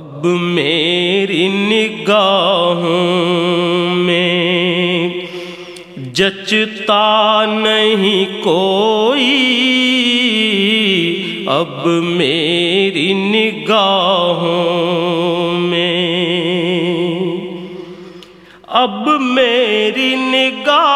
اب میری نگاہوں میں جچتا نہیں کوئی۔ اب میری نگاہوں میں اب میری نگاہوں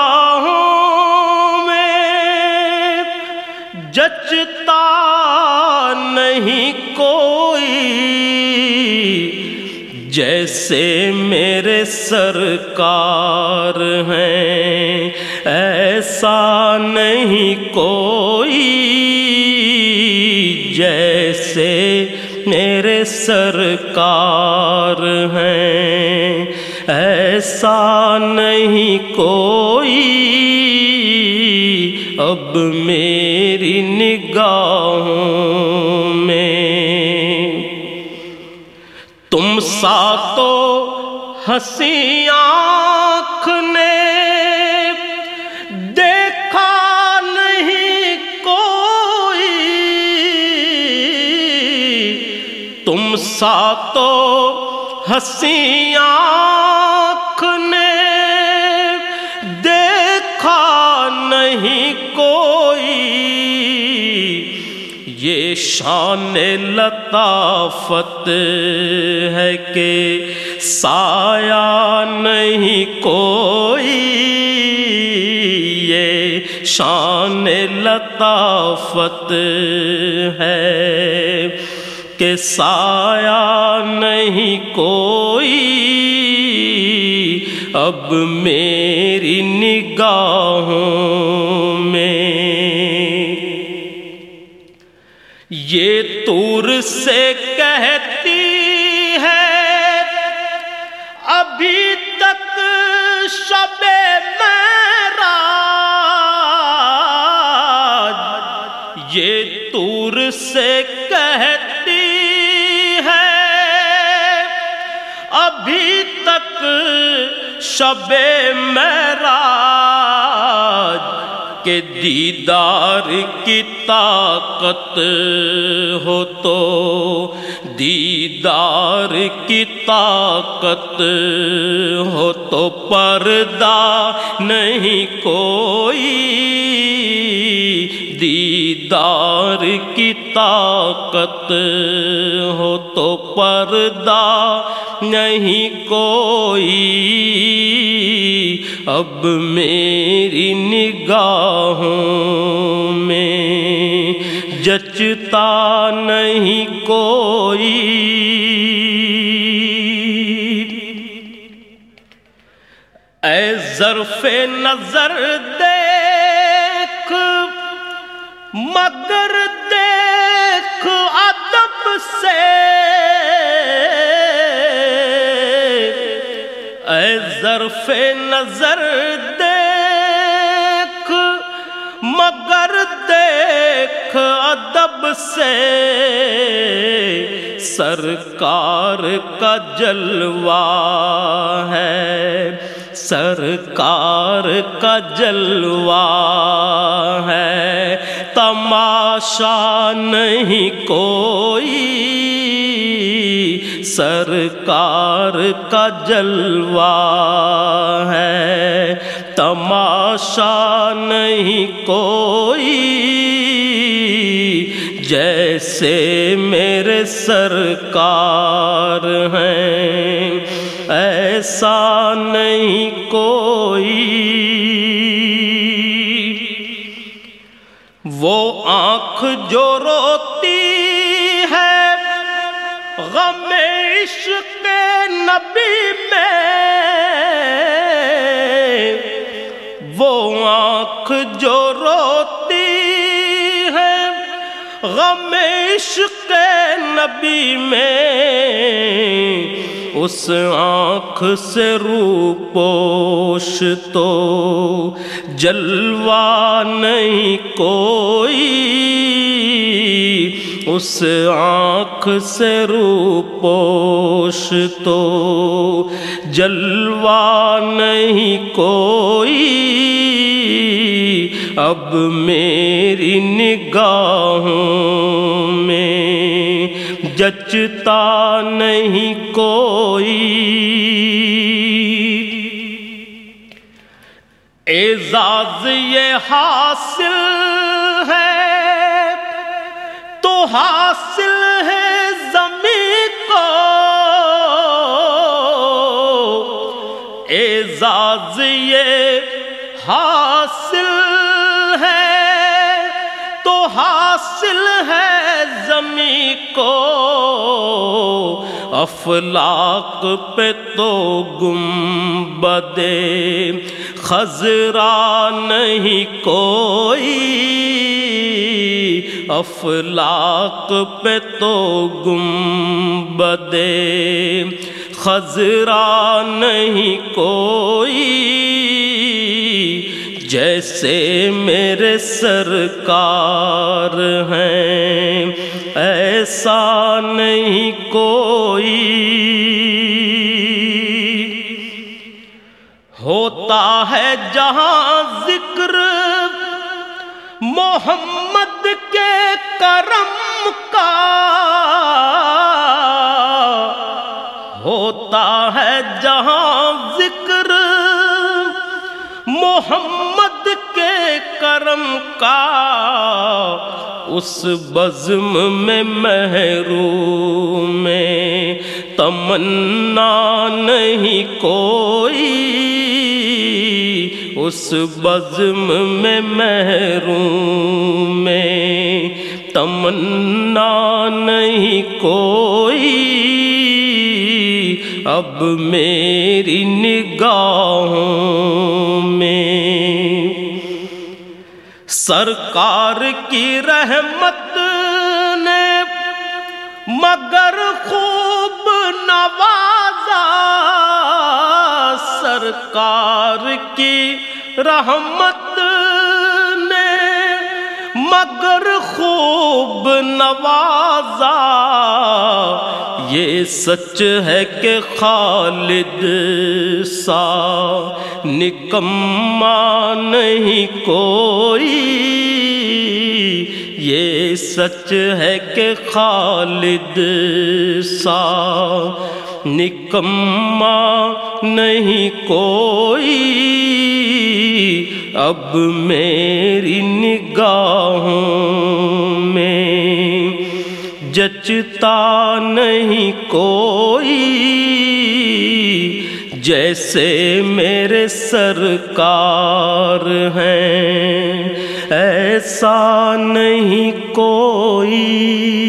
جیسے میرے سرکار ہیں، ایسا نہیں کوئی جیسے میرے سرکار ہیں۔ ایسا نہیں کوئی، اب میری تم سا تو ہنسی آنکھ نے دیکھا نہیں کوئی۔ تم سا تو ہنسی آنکھ نے دیکھا نہیں کوئی۔ یہ شان لگ لطافت ہے کہ سایہ نہیں کوئی، یہ شان لطافت ہے کہ سایہ نہیں کوئی۔ اب میری نگاہوں میں یہ تور سے کہتی ہے، ابھی تک شب میرا یہ تور سے کہتی ہے، ابھی تک شب میرا کہ دیدار کی طاقت ہو تو دیدار کی طاقت ہو تو پردہ نہیں کوئی دیدار کی طاقت ہو تو پردہ نہیں کوئی۔ اب میری نگاہوں میں جچتا نہیں کوئی۔ اے ظرف نظر دیکھ، مگر دیکھ ادب سے۔ ظرف نظر دیکھ، مگر دیکھ ادب سے۔ سرکار کا جلوہ ہے، سرکار کا جلوہ ہے۔ تماشا نہیں کوئی سرکار کا جلوہ ہے۔ تماشا نہیں کوئی جیسے میرے سرکار ہیں۔ ایسا نہیں جو روتی ہے، غم عشق نبی میں۔ وہ آنکھ جو روتی ہے، غم عشق نبی میں۔ اس آنکھ سے روپوش تو جلوہ نہیں کوئی۔ اس آنکھ سے روپوش تو جلوہ نہیں کوئی۔ اب میری نگاہوں میں جچتا نہیں کوئی۔ اعزاز یہ حاصل حاصل ہے زمین کو۔ اعزاز یہ حاصل ہے تو حاصل ہے۔ زمین کو افلاق پہ تو گم بدے۔ خزرا نہیں کوئی۔ افلاق پہ تو گم بدے۔ خزرا نہیں کوئی۔ جیسے میرے سرکار ہیں۔ ایسا نہیں کوئی۔ ہوتا ہے جہاں ذکر محمد کے کرم کا۔ ہوتا ہے جہاں ذکر محمد کے کرم کا اس بزم میں محروم میں تمنا نہیں کوئی اس بزم میں محروم میں تمنا نہیں کوئی اب میری نگاہوں میں سرکار کی رحمت نے مگر خوب نوازا سرکار کی رحمت مگر خوب نوازا۔ یہ سچ ہے کہ خالد سا۔ نکما نہیں کوئی۔ یہ سچ ہے کہ خالد سا۔ نکما نہیں کوئی۔ اب میری نگاہوں میں جچتا نہیں کوئی جیسے میرے سرکار ہیں ایسا نہیں کوئی